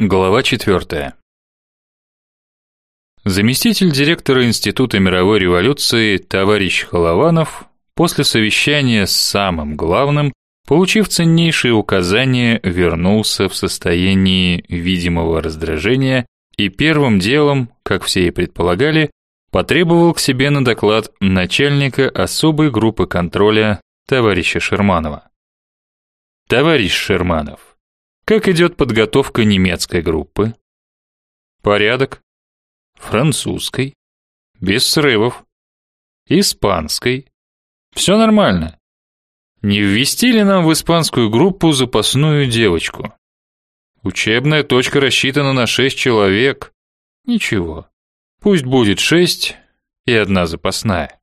Глава 4. Заместитель директора Института мировой революции товарищ Холованов после совещания с самым главным, получив ценнейшие указания, вернулся в состоянии видимого раздражения и первым делом, как все и предполагали, потребовал к себе на доклад начальника особой группы контроля товарища Шерманова. Товарищ Шерманов, как идет подготовка немецкой группы? Порядок. Французской. Без срывов. Испанской. Все нормально. Не ввести ли нам в испанскую группу запасную девочку? Учебная точка рассчитана на шесть человек. Ничего. Пусть будет шесть и одна запасная.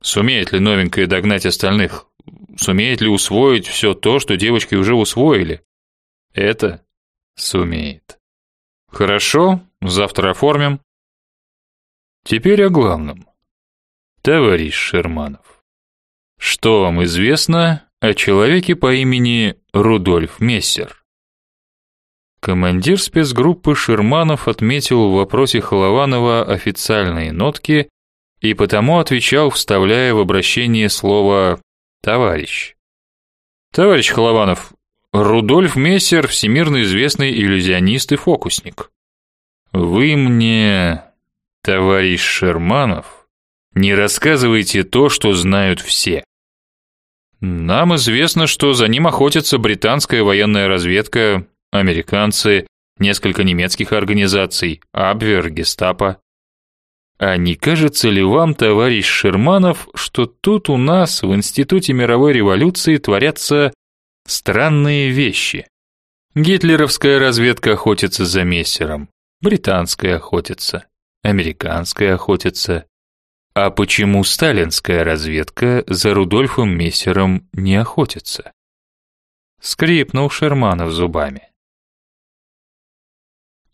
Сумеет ли новенькая догнать остальных? Сумеет ли усвоить все то, что девочки уже усвоили? Это сумеет. Хорошо, завтра оформим. Теперь о главном. Товарищ Шерманов, что вам известно о человеке по имени Рудольф Мессер? Командир спецгруппы Шерманов отметил в вопросе Холованова официальные нотки и потому отвечал, вставляя в обращение слово «товарищ». Товарищ Холованов, Рудольф Мессер всемирно известный иллюзионист и фокусник. Вы мне, товарищ Шерманов, не рассказывайте то, что знают все. Нам известно, что за ним охотится британская военная разведка, американцы, несколько немецких организаций, Абвер, Гестапо. А не кажется ли вам, товарищ Шерманов, что тут у нас в Институте мировой революции творятся Странные вещи. Гитлеровская разведка охотится за мессером, британская охотится, американская охотится. А почему сталинская разведка за Рудольфом Мессером не охотится? Скрипнул Шерманов зубами.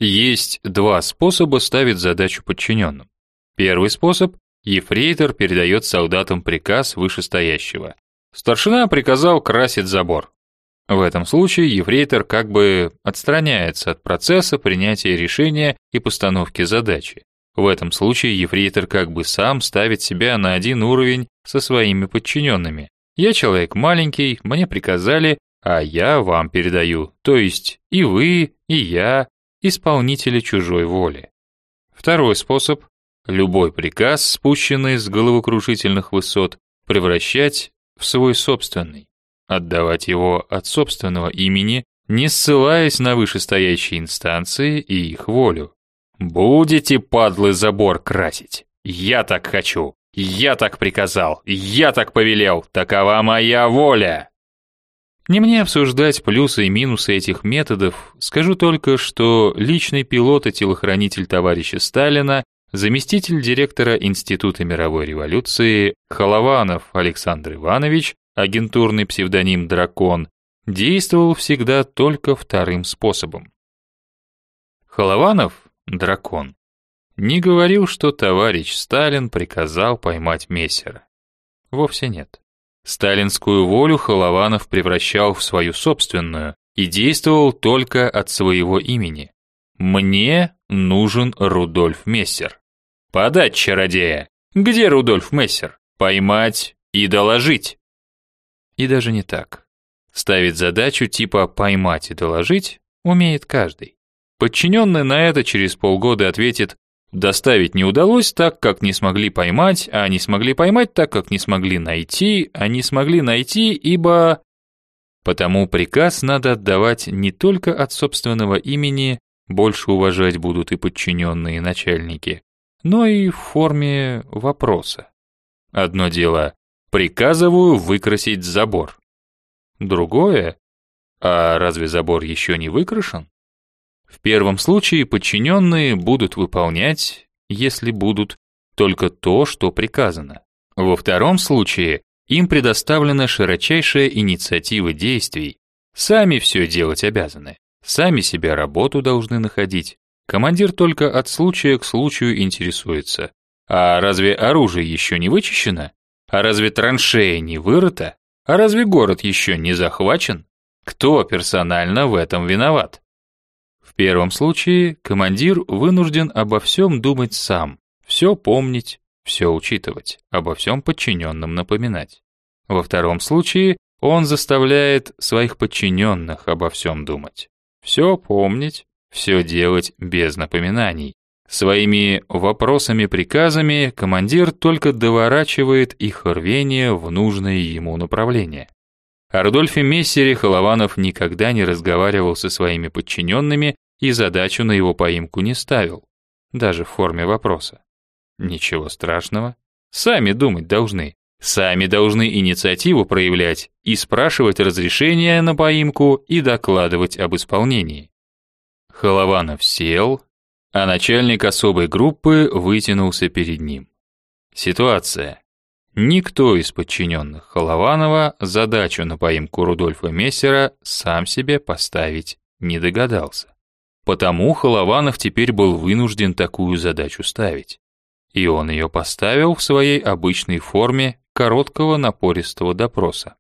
Есть два способа ставить задачу подчиненным. Первый способ ефрейтор передает солдатам приказ вышестоящего. Старшина приказал красить забор. В этом случае ефрейтор как бы отстраняется от процесса принятия решения и постановки задачи. В этом случае ефрейтор как бы сам ставит себя на один уровень со своими подчиненными. Я человек маленький, мне приказали, а я вам передаю, то есть и вы, и я, исполнители чужой воли. Второй способ – любой приказ, спущенный с головокрушительных высот, превращать в свой собственный отдавать его от собственного имени, не ссылаясь на вышестоящие инстанции и их волю. Будете, падлы, забор красить. Я так хочу. Я так приказал. Я так повелел. Такова моя воля. Не мне обсуждать плюсы и минусы этих методов, скажу только, что личный пилот и телохранитель товарища Сталина, заместитель директора Института мировой революции Холованов Александр Иванович агентурный псевдоним «Дракон», действовал всегда только вторым способом. Холованов, дракон, не говорил, что товарищ Сталин приказал поймать Мессера. Вовсе нет. Сталинскую волю Холованов превращал в свою собственную и действовал только от своего имени. «Мне нужен Рудольф Мессер». «Подать чародея! Где Рудольф Мессер? Поймать и доложить!» И даже не так. Ставить задачу типа «поймать и доложить» умеет каждый. Подчиненный на это через полгода ответит «доставить не удалось так, как не смогли поймать, а не смогли поймать так, как не смогли найти, а не смогли найти, ибо...» Потому приказ надо отдавать не только от собственного имени, больше уважать будут и подчиненные начальники, но и в форме вопроса. Одно дело Приказываю выкрасить забор. Другое? А разве забор еще не выкрашен? В первом случае подчиненные будут выполнять, если будут, только то, что приказано. Во втором случае им предоставлена широчайшая инициатива действий. Сами все делать обязаны, сами себе работу должны находить. Командир только от случая к случаю интересуется. А разве оружие еще не вычищено? А разве траншея не вырыта? А разве город еще не захвачен? Кто персонально в этом виноват? В первом случае командир вынужден обо всем думать сам, все помнить, все учитывать, обо всем подчиненным напоминать. Во втором случае он заставляет своих подчиненных обо всем думать, все помнить, все делать без напоминаний. Своими вопросами-приказами командир только доворачивает их рвение в нужное ему направление. О Рудольфе Мессере Холованов никогда не разговаривал со своими подчиненными и задачу на его поимку не ставил, даже в форме вопроса. Ничего страшного. Сами думать должны. Сами должны инициативу проявлять и спрашивать разрешение на поимку и докладывать об исполнении. Холованов сел, а начальник особой группы вытянулся перед ним. Ситуация. Никто из подчиненных Холованова задачу на поимку Рудольфа Мессера сам себе поставить не догадался. Потому Холованов теперь был вынужден такую задачу ставить. И он ее поставил в своей обычной форме короткого напористого допроса.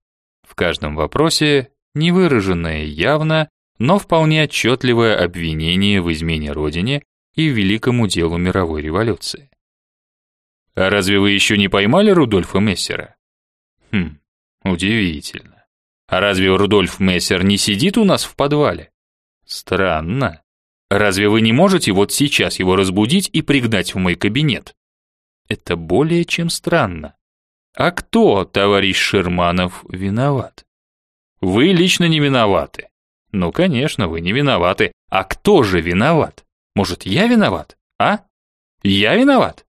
В каждом вопросе невыраженное явно, но вполне отчетливое обвинение в измене Родине и великому делу мировой революции. А разве вы еще не поймали Рудольфа Мессера? Хм, удивительно. А разве Рудольф Мессер не сидит у нас в подвале? Странно. Разве вы не можете вот сейчас его разбудить и пригнать в мой кабинет? Это более чем странно. А кто, товарищ Шерманов, виноват? Вы лично не виноваты. Ну, конечно, вы не виноваты. А кто же виноват? Может, я виноват? А? Я виноват?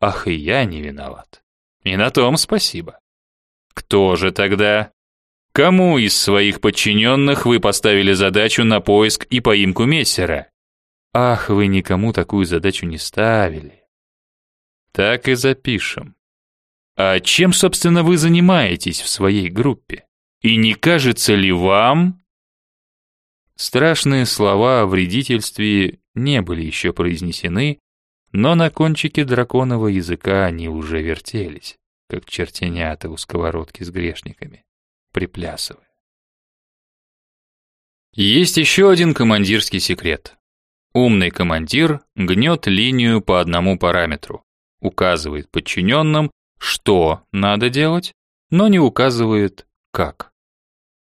Ах, и я не виноват. И на том спасибо. Кто же тогда? Кому из своих подчиненных вы поставили задачу на поиск и поимку Мессера? Ах, вы никому такую задачу не ставили. Так и запишем. А чем, собственно, вы занимаетесь в своей группе? И не кажется ли вам... Страшные слова о вредительстве не были еще произнесены, но на кончике драконового языка они уже вертелись, как чертенята у сковородки с грешниками, приплясывая. Есть еще один командирский секрет. Умный командир гнет линию по одному параметру, указывает подчиненным, что надо делать, но не указывает, как.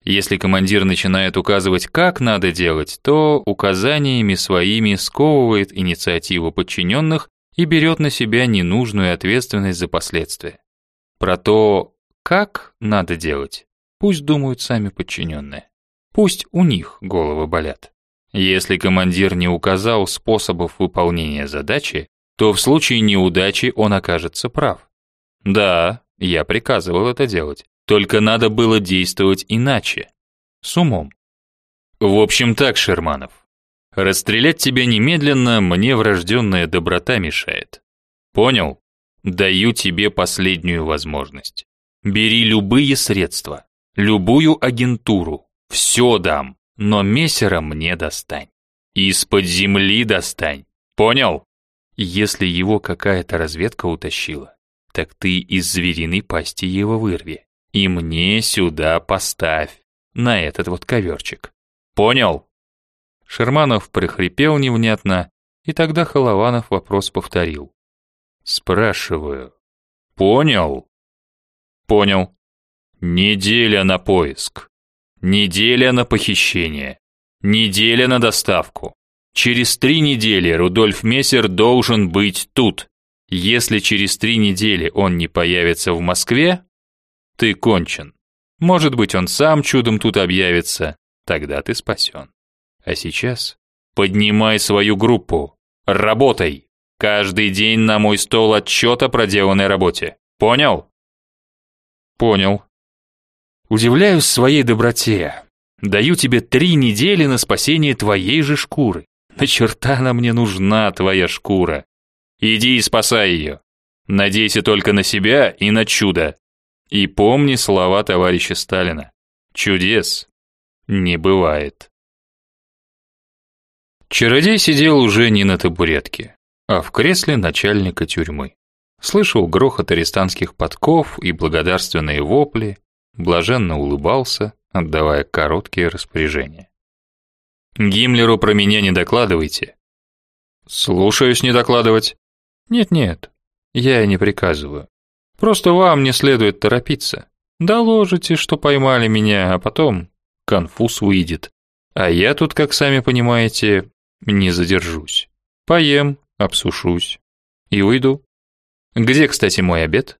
Если командир начинает указывать, как надо делать, то указаниями своими сковывает инициативу подчиненных и берет на себя ненужную ответственность за последствия. Про то, как надо делать, пусть думают сами подчиненные. Пусть у них головы болят. Если командир не указал способов выполнения задачи, то в случае неудачи он окажется прав. Да, я приказывал это делать, только надо было действовать иначе, с умом. В общем так, Шерманов, расстрелять тебя немедленно мне врожденная доброта мешает. Понял? Даю тебе последнюю возможность. Бери любые средства, любую агентуру, все дам, но мессера мне достань. Из-под земли достань. Понял? Если его какая-то разведка утащила, так ты из звериной пасти его вырви. И мне сюда поставь, на этот вот коверчик. Понял? Шерманов прихрипел невнятно, и тогда Холованов вопрос повторил. Спрашиваю. Понял? Понял. Неделя на поиск. Неделя на похищение. Неделя на доставку. Через три недели Рудольф Мессер должен быть тут. Если через три недели он не появится в Москве, ты кончен. Может быть, он сам чудом тут объявится, тогда ты спасен. А сейчас поднимай свою группу, работай. Каждый день на мой стол отчет о проделанной работе. Понял? Понял. Удивляюсь своей доброте. Даю тебе три недели на спасение твоей же шкуры. На черта она мне нужна, твоя шкура. Иди и спасай ее. Надейся только на себя и на чудо. И помни слова товарища Сталина. Чудес не бывает. Чародей сидел уже не на табуретке, а в кресле начальника тюрьмы. Слышал грохот арестантских подков и благодарственные вопли, блаженно улыбался, отдавая короткие распоряжения. Гиммлеру про меня не докладывайте. Слушаюсь не докладывать. Нет-нет, я и не приказываю. Просто вам не следует торопиться. Доложите, что поймали меня, а потом конфуз выйдет. А я тут, как сами понимаете, не задержусь. Поем, обсушусь и уйду. Где, кстати, мой обед?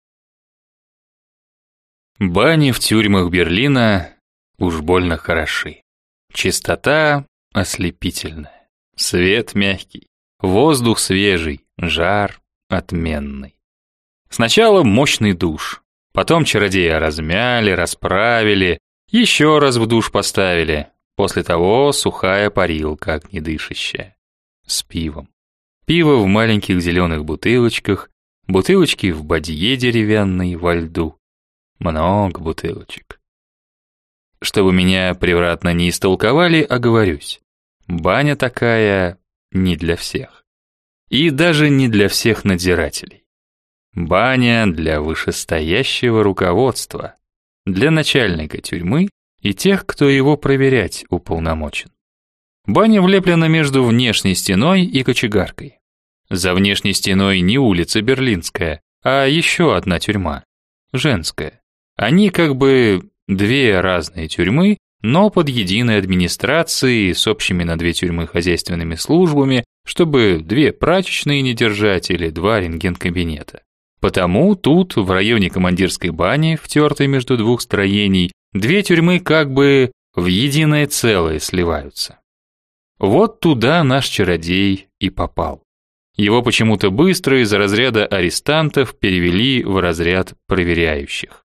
Бани в тюрьмах Берлина уж больно хороши. Чистота ослепительная, свет мягкий, воздух свежий, жар отменный. Сначала мощный душ, потом чародея размяли, расправили, еще раз в душ поставили, после того сухая парилка огнедышащая, с пивом. Пиво в маленьких зеленых бутылочках, бутылочки в бадье деревянной во льду. Много бутылочек. Чтобы меня превратно не истолковали, оговорюсь. Баня такая не для всех. И даже не для всех надзирателей. Баня для вышестоящего руководства, для начальника тюрьмы и тех, кто его проверять уполномочен. Баня влеплена между внешней стеной и кочегаркой. За внешней стеной не улица Берлинская, а еще одна тюрьма, женская. Они как бы две разные тюрьмы, но под единой администрацией с общими на две тюрьмы хозяйственными службами, чтобы две прачечные не держать или два рентген-кабинета. Потому тут, в районе командирской бани, втертой между двух строений, две тюрьмы как бы в единое целое сливаются. Вот туда наш чародей и попал. Его почему-то быстро из разряда арестантов перевели в разряд проверяющих.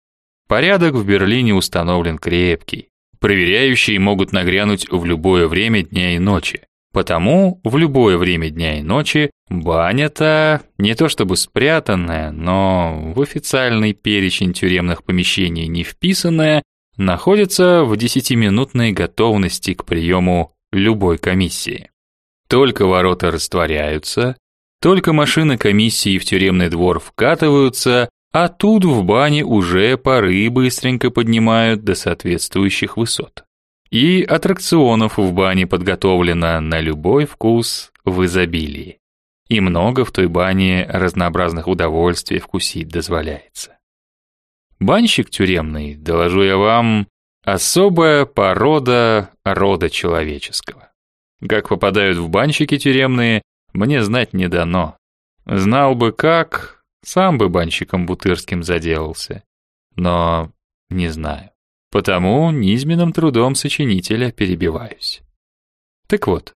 Порядок в Берлине установлен крепкий. Проверяющие могут нагрянуть в любое время дня и ночи. Потому в любое время дня и ночи баня-то не то чтобы спрятанная, но в официальный перечень тюремных помещений не вписанная, находится в десятиминутной готовности к приему любой комиссии. Только ворота растворяются, только машины комиссии в тюремный двор вкатываются, а тут в бане уже пары быстренько поднимают до соответствующих высот. И аттракционов в бане подготовлено на любой вкус в изобилии. И много в той бане разнообразных удовольствий вкусить дозволяется. Банщик тюремный, доложу я вам, особая порода рода человеческого. Как попадают в банщики тюремные, мне знать не дано. Знал бы как, сам бы банщиком бутырским заделался. Но не знаю. Потому низменным трудом сочинителя перебиваюсь. Так вот,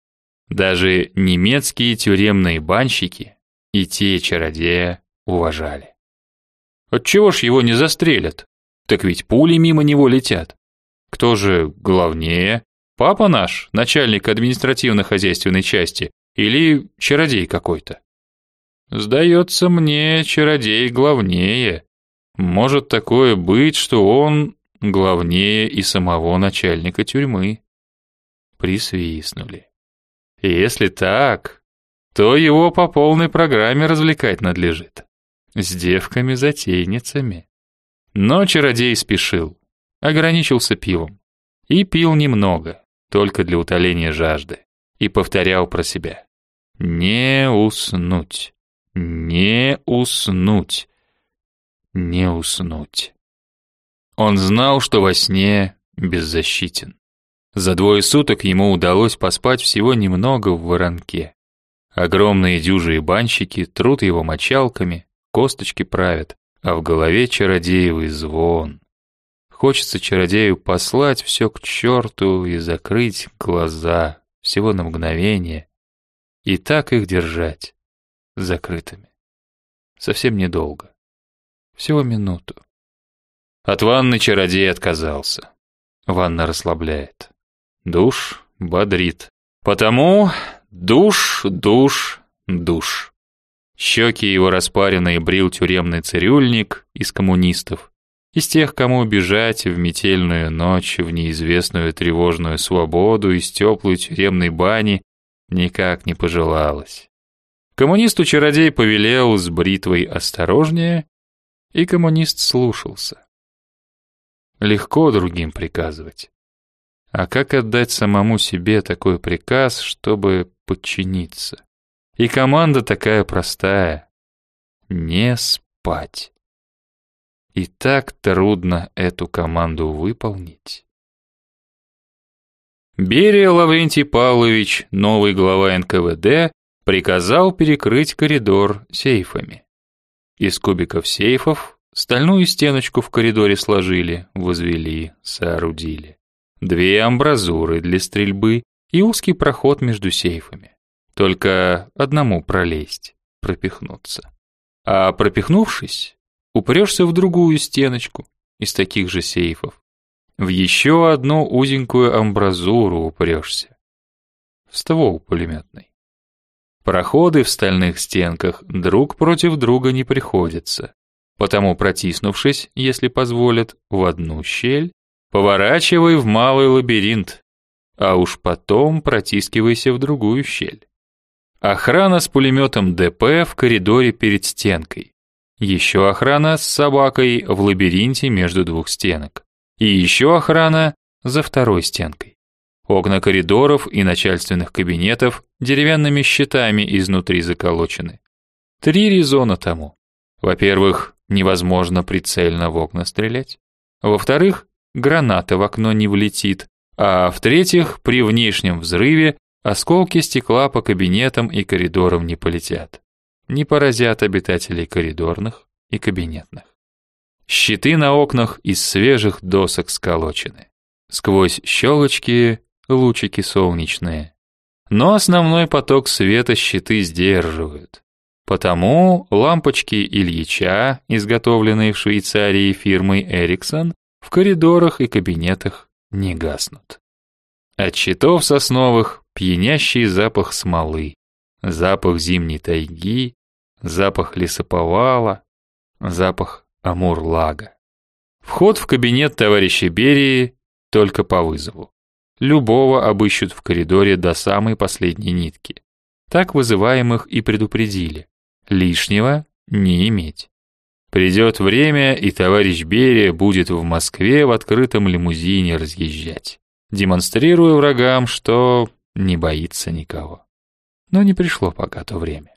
даже немецкие тюремные банщики и те чародея уважали. Отчего ж его не застрелят? Так ведь пули мимо него летят. Кто же главнее? Папа наш, начальник административно-хозяйственной части, или чародей какой-то? Сдается мне, чародей главнее. Может такое быть, что он главнее и самого начальника тюрьмы. Присвистнули. Если так, то его по полной программе развлекать надлежит. С девками-затейницами. Но чародей спешил, ограничился пивом. И пил немного, только для утоления жажды. И повторял про себя. Не уснуть, не уснуть, не уснуть. Он знал, что во сне беззащитен. За двое суток ему удалось поспать всего немного в воронке. Огромные дюжи и банщики трут его мочалками, косточки правят, а в голове чародеевый звон. Хочется чародею послать все к черту и закрыть глаза всего на мгновение, и так их держать закрытыми. Совсем недолго. Всего минуту. От ванны чародей отказался. Ванна расслабляет. Душ бодрит. Потому душ, душ, душ. Щеки его распаренные брил тюремный цирюльник из коммунистов. Из тех, кому бежать в метельную ночь, в неизвестную тревожную свободу из теплой тюремной бани никак не пожелалось. Коммунисту-чародей повелел с бритвой осторожнее, и коммунист слушался. Легко другим приказывать. А как отдать самому себе такой приказ, чтобы подчиниться? И команда такая простая. Не спать. И так трудно эту команду выполнить. Берия Лаврентий Павлович, новый глава НКВД, приказал перекрыть коридор сейфами. Из кубиков сейфов стальную стеночку в коридоре сложили, возвели, соорудили. Две амбразуры для стрельбы и узкий проход между сейфами. Только одному пролезть, пропихнуться. А пропихнувшись, упрешься в другую стеночку из таких же сейфов. В еще одну узенькую амбразуру упрешься. В ствол пулеметный. Проходы в стальных стенках друг против друга не приходятся. Потому протиснувшись, если позволят, в одну щель, поворачивай в малый лабиринт, а уж потом протискивайся в другую щель. Охрана с пулеметом ДП в коридоре перед стенкой. Еще охрана с собакой в лабиринте между двух стенок. И еще охрана за второй стенкой. Окна коридоров и начальственных кабинетов деревянными щитами изнутри заколочены. Три резона тому. Во-первых, невозможно прицельно в окна стрелять. Во-вторых, граната в окно не влетит. А в-третьих, при внешнем взрыве Осколки стекла по кабинетам и коридорам не полетят. Не поразят обитателей коридорных и кабинетных. Щиты на окнах из свежих досок сколочены. Сквозь щелочки лучики солнечные. Но основной поток света щиты сдерживают. Потому лампочки Ильича, изготовленные в Швейцарии фирмой Эриксон, в коридорах и кабинетах не гаснут. От щитов сосновых пьянящий запах смолы, запах зимней тайги, запах лесоповала, запах амурлага. Вход в кабинет товарища Берии только по вызову. Любого обыщут в коридоре до самой последней нитки. Так вызываемых и предупредили. Лишнего не иметь. Придет время, и товарищ Берия будет в Москве в открытом лимузине разъезжать, демонстрируя врагам, что не боится никого. Но не пришло пока то время.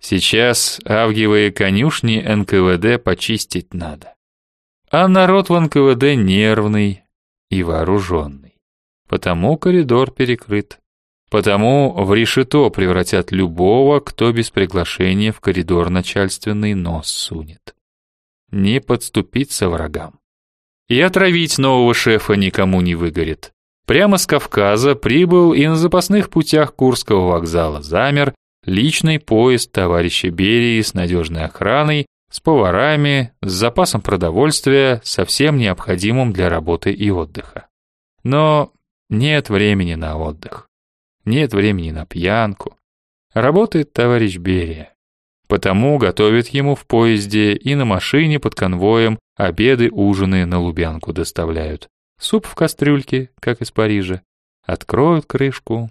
Сейчас авгиевые конюшни НКВД почистить надо. А народ в НКВД нервный и вооруженный. Потому коридор перекрыт. Потому в решето превратят любого, кто без приглашения в коридор начальственный нос сунет. Не подступиться врагам. И отравить нового шефа никому не выгорит. Прямо с Кавказа прибыл и на запасных путях Курского вокзала замер личный поезд товарища Берии с надежной охраной, с поварами, с запасом продовольствия, со всем необходимым для работы и отдыха. Но нет времени на отдых. Нет времени на пьянку. Работает товарищ Берия. Потому готовят ему в поезде и на машине под конвоем обеды, ужины на Лубянку доставляют. Суп в кастрюльке, как из Парижа. Откроют крышку.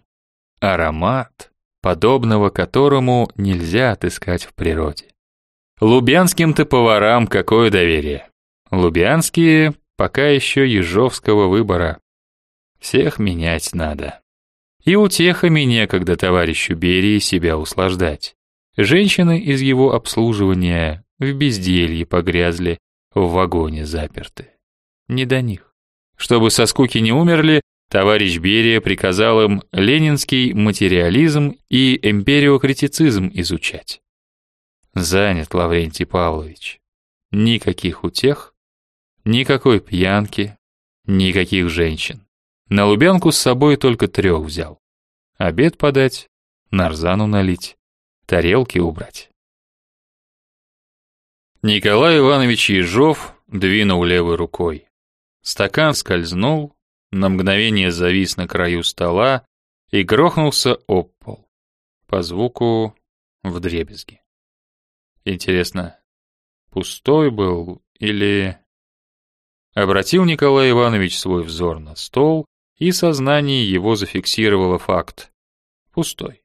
Аромат, подобного которому нельзя отыскать в природе. Лубянским-то поварам какое доверие. Лубянские пока еще ежовского выбора. Всех менять надо. И утехами некогда товарищу Берии себя услаждать. Женщины из его обслуживания в безделье погрязли, в вагоне заперты. Не до них. Чтобы со скуки не умерли, товарищ Берия приказал им ленинский материализм и эмпириокритицизм изучать. Занят Лаврентий Павлович. Никаких утех, никакой пьянки, никаких женщин. На Лубянку с собой только трех взял. Обед подать, нарзану налить, тарелки убрать. Николай Иванович Ежов двинул левой рукой. Стакан скользнул, на мгновение завис на краю стола и грохнулся об пол. По звуку вдребезги. Интересно, пустой был или... Обратил Николай Иванович свой взор на стол, и сознание его зафиксировало факт. Пустой.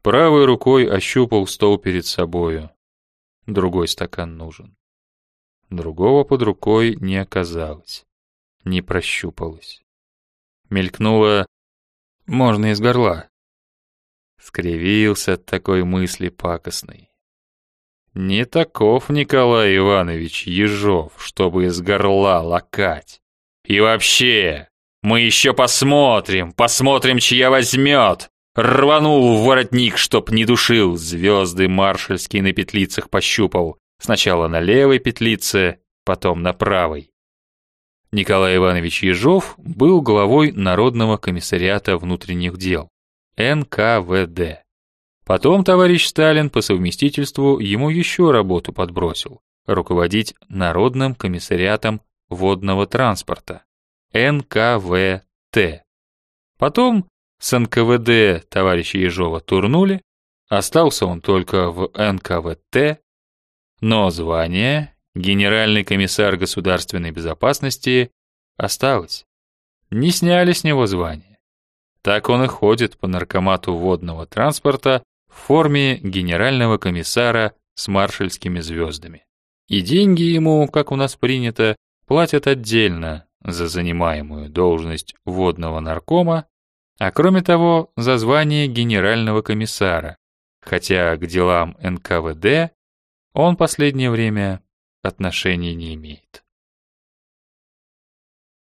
Правой рукой ощупал стол перед собою. Другой стакан нужен. Другого под рукой не оказалось, не прощупалось. Мелькнуло «можно из горла». Скривился от такой мысли пакостный. Не таков Николай Иванович Ежов, чтобы из горла лакать. И вообще, мы еще посмотрим, посмотрим, чья возьмет. Рванул в воротник, чтоб не душил, звезды маршальские на петлицах пощупал. Сначала на левой петлице, потом на правой. Николай Иванович Ежов был главой Народного комиссариата внутренних дел, НКВД. Потом товарищ Сталин по совместительству ему еще работу подбросил – руководить Народным комиссариатом водного транспорта, НКВТ. Потом с НКВД товарища Ежова турнули, остался он только в НКВТ, но звание генеральный комиссар государственной безопасности осталось. Не сняли с него звание. Так он и ходит по наркомату водного транспорта в форме генерального комиссара с маршальскими звездами. И деньги ему, как у нас принято, платят отдельно за занимаемую должность водного наркома а кроме того, за звание генерального комиссара, хотя к делам НКВД он последнее время отношения не имеет.